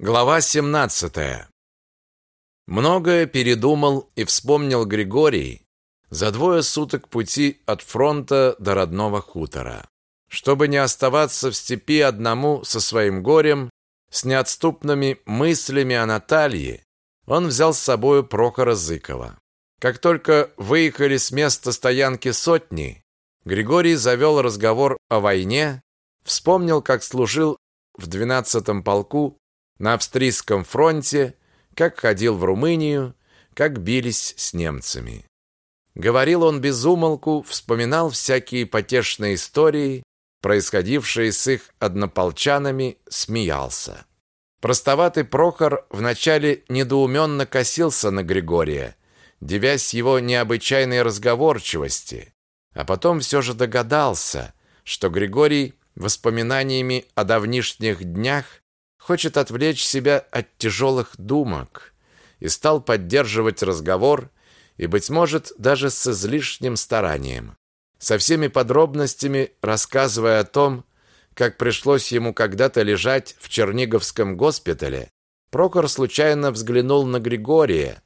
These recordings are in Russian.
Глава 17. Многое передумал и вспомнил Григорий за двое суток пути от фронта до родного хутора. Чтобы не оставаться в степи одному со своим горем, с неотступными мыслями о Наталье, он взял с собою Прохора Зыкова. Как только выехали с места стоянки сотни, Григорий завел разговор о войне, вспомнил, как служил в 12-м полку на австрийском фронте, как ходил в Румынию, как бились с немцами. Говорил он без умолку, вспоминал всякие потешные истории, происходившие с их однополчанами, смеялся. Простоватый Прохор вначале недоуменно косился на Григория, девясь его необычайной разговорчивости, а потом все же догадался, что Григорий воспоминаниями о давнишних днях хочет отвлечь себя от тяжелых думок, и стал поддерживать разговор, и, быть может, даже с излишним старанием, со всеми подробностями рассказывая о том, как пришлось ему когда-то лежать в Черниговском госпитале, Прокор случайно взглянул на Григория,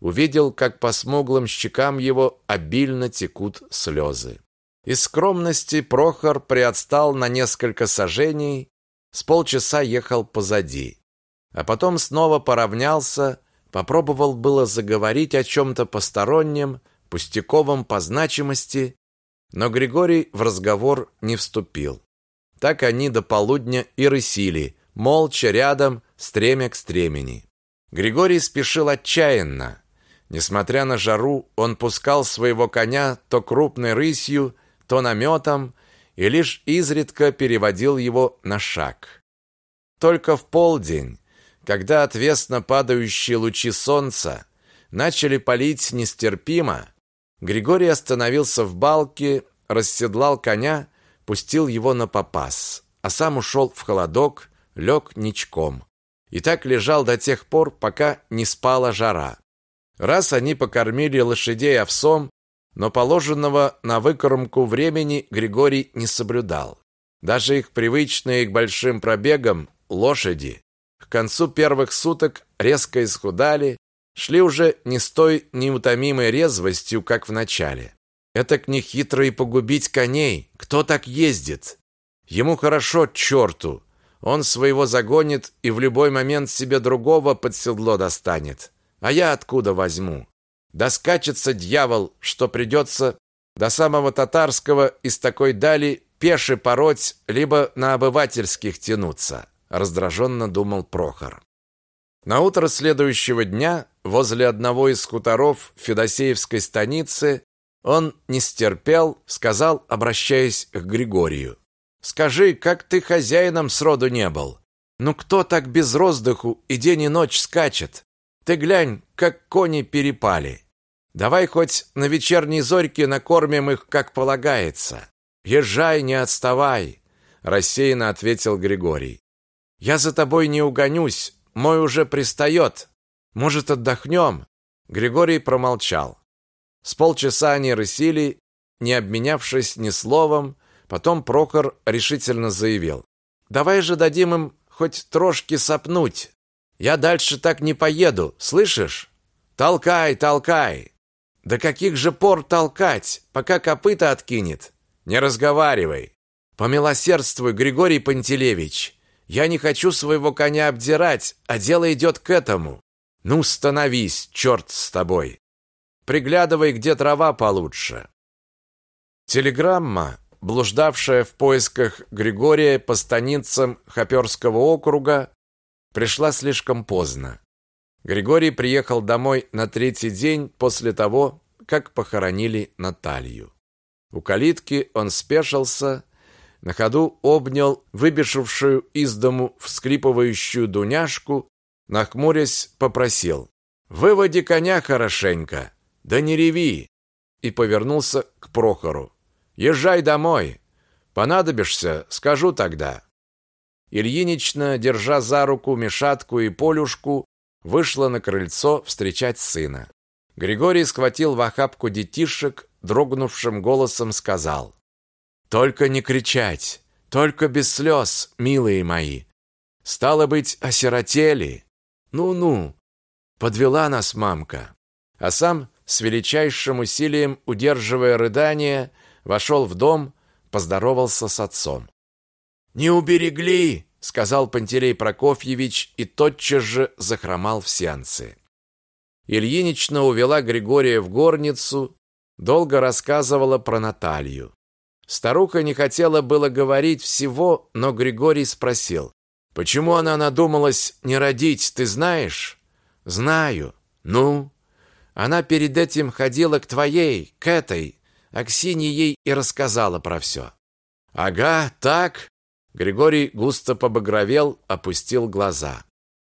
увидел, как по смуглым щекам его обильно текут слезы. Из скромности Прохор приотстал на несколько сажений с полчаса ехал позади, а потом снова поравнялся, попробовал было заговорить о чем-то постороннем, пустяковом по значимости, но Григорий в разговор не вступил. Так они до полудня и рысили, молча рядом, стремя к стремени. Григорий спешил отчаянно. Несмотря на жару, он пускал своего коня то крупной рысью, то наметом, и лишь изредка переводил его на шаг. Только в полдень, когда отвесно падающие лучи солнца начали палить нестерпимо, Григорий остановился в балке, расседлал коня, пустил его на попас, а сам ушел в холодок, лег ничком. И так лежал до тех пор, пока не спала жара. Раз они покормили лошадей овсом, но положенного на выкормку времени Григорий не соблюдал. Даже их привычные к большим пробегам лошади к концу первых суток резко исхудали, шли уже не с той неутомимой резвостью, как в начале. Это к нехитро и погубить коней. Кто так ездит? Ему хорошо, черту. Он своего загонит и в любой момент себе другого под седло достанет. А я откуда возьму? Доскачется дьявол, что придется до самого татарского из такой дали пеше пороть, либо на обывательских тянуться, раздраженно думал Прохор. На утро следующего дня возле одного из хуторов Федосеевской станицы он не стерпел, сказал, обращаясь к Григорию: "Скажи, как ты хозяином сроду не был? Ну кто так без роздыху и день и ночь скачет? Ты глянь, как кони перепали. Давай хоть на вечерней зорьке накормим их, как полагается. Езжай, не отставай, рассеянно ответил Григорий. Я за тобой не угонюсь, мой уже пристает. Может, отдохнем?» Григорий промолчал. С полчаса они рысили, не обменявшись ни словом, потом Прохор решительно заявил: "Давай же дадим им хоть трошки сопнуть. Я дальше так не поеду, слышишь? Толкай, толкай. До каких же пор толкать, пока копыта откинет? Не разговаривай. Помилосердствуй, Григорий Пантелеевич. Я не хочу своего коня обдирать, а дело идет к этому. Ну, становись, черт с тобой. Приглядывай, где трава получше. Телеграмма, блуждавшая в поисках Григория по станицам Хоперского округа, пришла слишком поздно. Григорий приехал домой на третий день после того, как похоронили Наталью. У калитки он спешился, на ходу обнял выбежавшую из дому вскрипывающую Дуняшку, нахмурясь, попросил: "Выводи коня хорошенько, да не реви", и повернулся к Прохору. "Езжай домой. Понадобишься, скажу тогда". Ильинична, держа за руку Мишатку и Полюшку, вышла на крыльцо встречать сына. Григорий схватил в охапку детишек, дрогнувшим голосом сказал: "Только не кричать, только без слез, милые мои. Стало быть, осиротели. Ну-ну, подвела нас мамка. А сам, с величайшим усилием удерживая рыдание, вошел в дом, поздоровался с отцом. «Не уберегли!» — сказал Пантелей Прокофьевич и тотчас же захромал в сеансы. Ильинична увела Григория в горницу, долго рассказывала про Наталью. Старуха не хотела было говорить всего, но Григорий спросил: "Почему она надумалась не родить, ты знаешь?" "Знаю. Ну, она перед этим ходила к твоей, к этой, Аксинье ей и рассказала про все». "Ага, так?" Григорий густо побагровел, опустил глаза.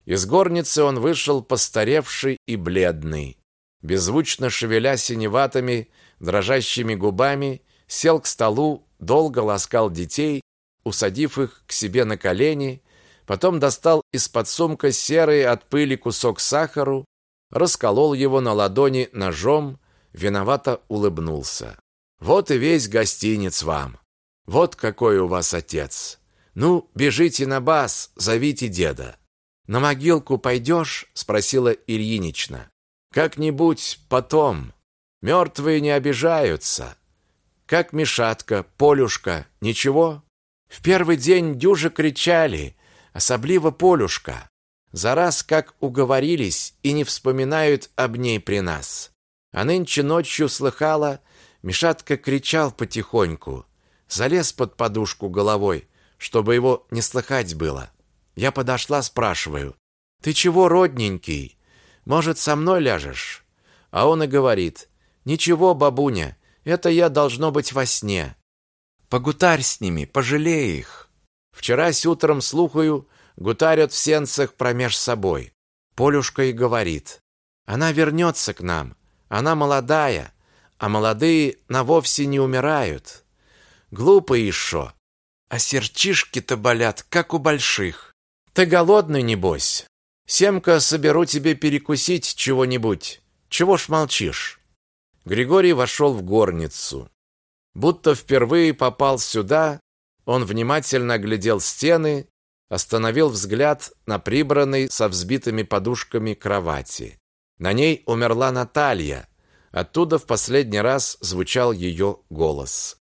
Из горницы он вышел постаревший и бледный, беззвучно шевеля синеватыми, дрожащими губами сел к столу, долго ласкал детей, усадив их к себе на колени, потом достал из-под сумка серый от пыли кусок сахару, расколол его на ладони ножом, виновато улыбнулся. Вот и весь гостинец вам. Вот какой у вас отец. Ну, бежите на бас, зовите деда. На могилку пойдешь? спросила Ильинична. Как-нибудь потом. Мертвые не обижаются. Как Мишатка, Полюшка, ничего? В первый день дюже кричали, особливо Полюшка. За раз как уговорились и не вспоминают об ней при нас. А нынче ночью слыхала, Мишатка кричал потихоньку, залез под подушку головой, чтобы его не слыхать было. Я подошла, спрашиваю: "Ты чего, родненький? Может, со мной ляжешь?" А он и говорит: "Ничего, бабуня, это я должно быть во сне. Погутарь с ними, пожалей их. Вчера с утром слухаю, гутарят в сенцах промеж собой. Полюшка и говорит: "Она вернется к нам. Она молодая, а молодые на вовсе не умирают. Глупо еще. А сердчишки-то болят, как у больших. Ты голодный небось? Семка, соберу тебе перекусить чего-нибудь. Чего ж молчишь?" Григорий вошел в горницу. Будто впервые попал сюда, он внимательно оглядел стены, остановил взгляд на прибранной со взбитыми подушками кровати. На ней умерла Наталья. Оттуда в последний раз звучал ее голос.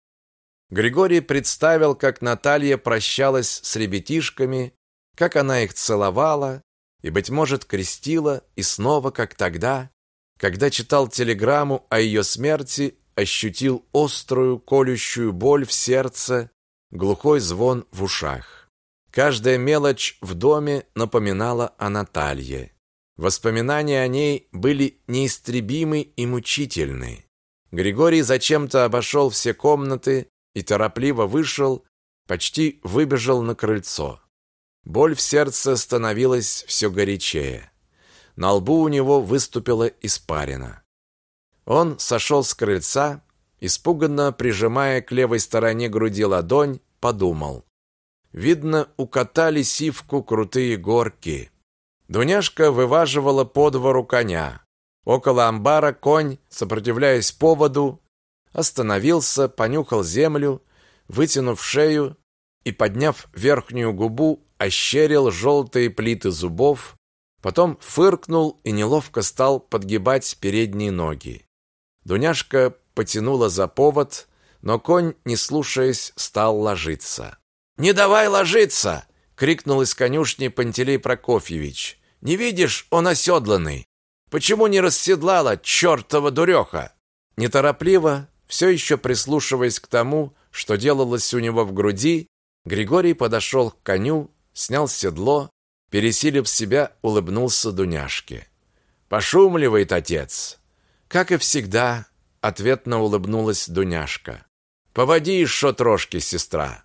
Григорий представил, как Наталья прощалась с ребятишками, как она их целовала и, быть может, крестила, и снова, как тогда, когда читал телеграмму о ее смерти, ощутил острую, колющую боль в сердце, глухой звон в ушах. Каждая мелочь в доме напоминала о Наталье. Воспоминания о ней были неистребимы и мучительны. Григорий зачем-то обошел все комнаты и торопливо вышел, почти выбежал на крыльцо. Боль в сердце становилась все горячее. На лбу у него выступила испарина. Он сошел с крыльца, испуганно прижимая к левой стороне груди ладонь, подумал. Видно, укатали сивку крутые горки. Дуняшка вываживала по двору коня. Около амбара конь, сопротивляясь поводу, остановился, понюхал землю, вытянув шею и, подняв верхнюю губу, ощерил желтые плиты зубов, Потом фыркнул и неловко стал подгибать передние ноги. Дуняшка потянула за повод, но конь, не слушаясь, стал ложиться. «Не давай ложиться!» — крикнул из конюшни Пантелей Прокофьевич. «Не видишь, он оседланный! Почему не расседлала, чертова дуреха?» Неторопливо, все еще прислушиваясь к тому, что делалось у него в груди, Григорий подошел к коню, снял седло, Пересилив себя, улыбнулся Дуняшке. Пошумливает отец. Как и всегда, ответно улыбнулась Дуняшка. Поводи еще трошки, сестра.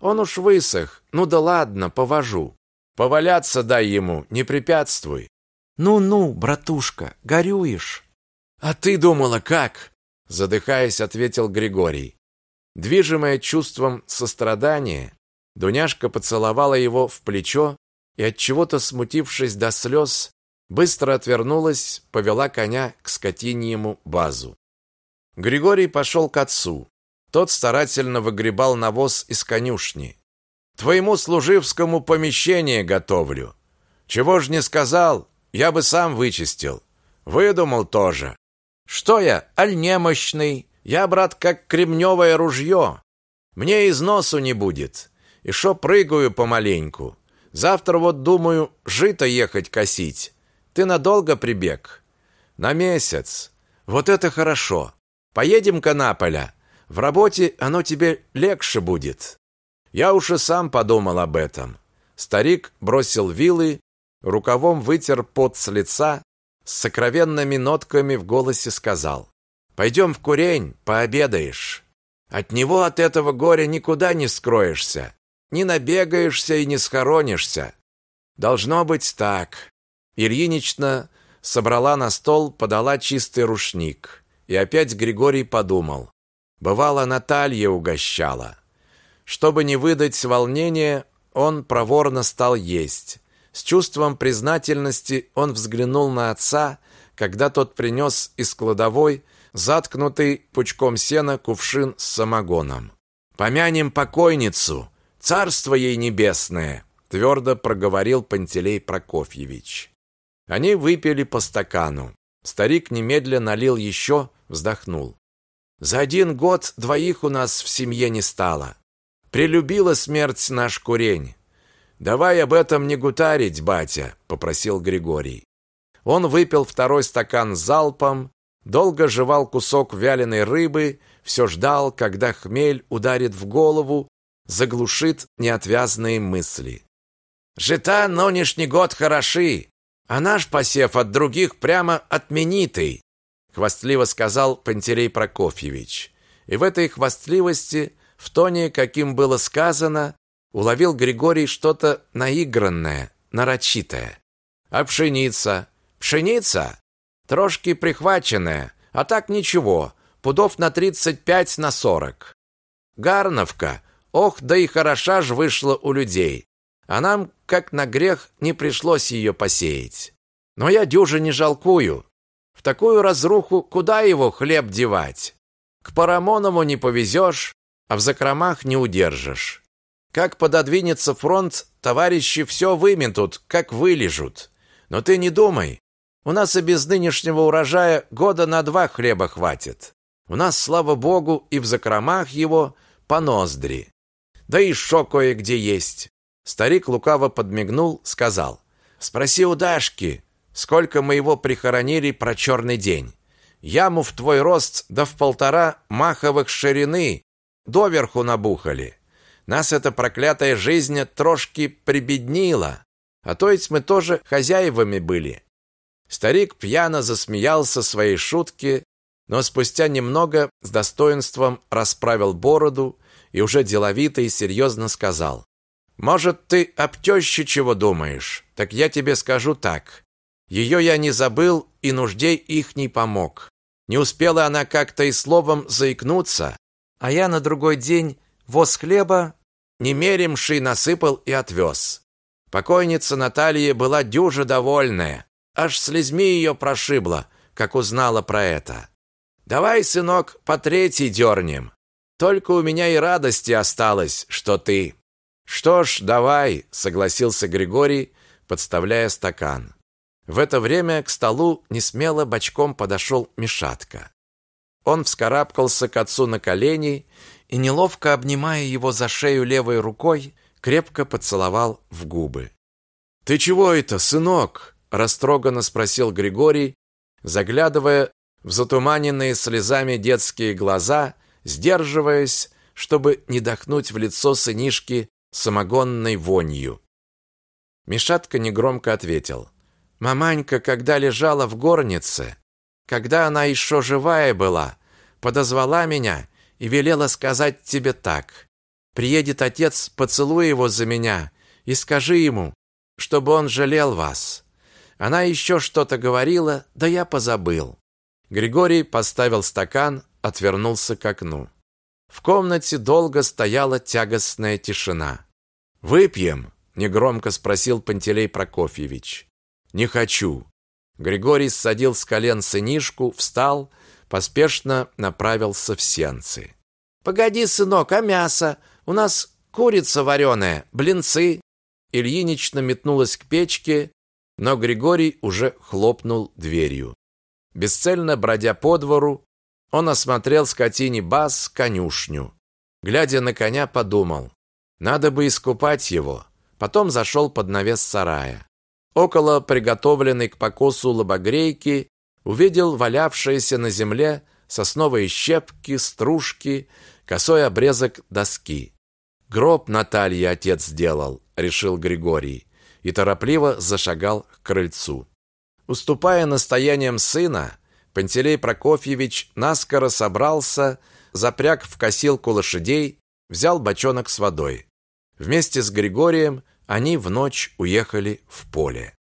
Он уж высох. Ну да ладно, повожу. Поваляться дай ему, не препятствуй. Ну-ну, братушка, горюешь. А ты думала, как? задыхаясь, ответил Григорий. Движимая чувством сострадания, Дуняшка поцеловала его в плечо и от чего-то смутившись до слез, быстро отвернулась, повела коня к скотиньему базу. Григорий пошел к отцу. Тот старательно выгребал навоз из конюшни. Твоему служивскому помещение готовлю. Чего ж не сказал, я бы сам вычистил. Выдумал тоже. Что я, аль немощный? Я, брат, как кремневое ружье. Мне из носу не будет. И шо прыгаю помаленьку. Завтра вот думаю жито ехать косить. Ты надолго прибег? На месяц. Вот это хорошо. Поедем-ка на поля. В работе оно тебе легче будет. Я уж и сам подумал об этом. Старик бросил вилы, рукавом вытер пот с лица, с сокровенными нотками в голосе сказал: "Пойдем в курень, пообедаешь. От него от этого горя никуда не скроешься, не набегаешься и не схоронишься. Должно быть так". Ильинична собрала на стол, подала чистый рушник. И опять Григорий подумал: бывало Наталья угощала. Чтобы не выдать волнения, он проворно стал есть. С чувством признательности он взглянул на отца, когда тот принес из кладовой заткнутый пучком сена кувшин с самогоном. «Помянем покойницу, царство ей небесное!» твердо проговорил Пантелей Прокофьевич. Они выпили по стакану. Старик немедленно налил еще, вздохнул. «За один год двоих у нас в семье не стало. Прилюбила смерть наш курень. Давай об этом не гутарить, батя, попросил Григорий. Он выпил второй стакан залпом, долго жевал кусок вяленой рыбы, все ждал, когда хмель ударит в голову, заглушит неотвязные мысли. Жита нынешний год хороши, а наш посев от других прямо отменитый, хвастливо сказал Пантелей Прокофьевич. И в этой хвастливости в тоне, каким было сказано, уловил Григорий что-то наигранное, нарочитое. А пшеница? Пшеница? Трошки прихваченная, а так ничего, пудов на тридцать пять на сорок. Гарновка, ох, да и хороша ж вышла у людей. А нам, как на грех, не пришлось ее посеять. Но я дюже не жалкую. В такую разруху куда его хлеб девать? К Парамонову не повезешь, а в закромах не удержишь. Как пододвинется фронт, товарищи все выметут, как вылежут. Но ты не думай, у нас и без нынешнего урожая года на два хлеба хватит. У нас, слава богу, и в закромах его по ноздри. Да и шо кое-где есть. Старик лукаво подмигнул, сказал. Спроси у Дашки, сколько мы его прихоронили про черный день. Яму в твой рост да в полтора маховых ширины доверху набухали. Нас эта проклятая жизнь трошки прибеднила, а то есть мы тоже хозяевами были. Старик пьяно засмеялся своей шутке, но спустя немного с достоинством расправил бороду и уже деловито и серьезно сказал: "Может, ты об тёще чего думаешь? Так я тебе скажу так: ее я не забыл и нуждей их не помог. Не успела она как-то и словом заикнуться, а я на другой день воз хлеба немеримший насыпал и отвез. Покойница Наталья была дюже довольная, аж слезми ее прошибло, как узнала про это. Давай, сынок, по третий дернем. Только у меня и радости осталось, что ты. Что ж, давай, согласился Григорий, подставляя стакан. В это время к столу несмело бочком подошел Мишатка. Он вскарабкался к отцу на колени и, неловко обнимая его за шею левой рукой, крепко поцеловал в губы. «Ты чего это, сынок?» – растроганно спросил Григорий, заглядывая в затуманенные слезами детские глаза, сдерживаясь, чтобы не дохнуть в лицо сынишки самогонной вонью. Мишатка негромко ответил. «Маманька, когда лежала в горнице, когда она еще живая была, подозвала меня и велела сказать тебе так. Приедет отец, поцелуй его за меня и скажи ему, чтобы он жалел вас. Она еще что-то говорила, да я позабыл. Григорий поставил стакан, отвернулся к окну. В комнате долго стояла тягостная тишина. «Выпьем?» – негромко спросил Пантелей Прокофьевич. «Не хочу». Григорий ссадил с колен сынишку, встал, поспешно направился в сенцы. Погоди, сынок, а мясо? У нас Курица вареная, блинцы. Ильинична метнулась к печке, но Григорий уже хлопнул дверью. Бесцельно бродя по двору, он осмотрел скотине баз, конюшню. Глядя на коня, подумал, надо бы искупать его. Потом зашел под навес сарая. Около приготовленной к покосу лобогрейки увидел валявшиеся на земле сосновые щепки, стружки, косой обрезок доски. Гроб Натальи отец сделал, решил Григорий, и торопливо зашагал к крыльцу. Уступая настояниям сына, Пантелей Прокофьевич наскоро собрался, запряг в косилку лошадей, взял бочонок с водой. Вместе с Григорием они в ночь уехали в поле.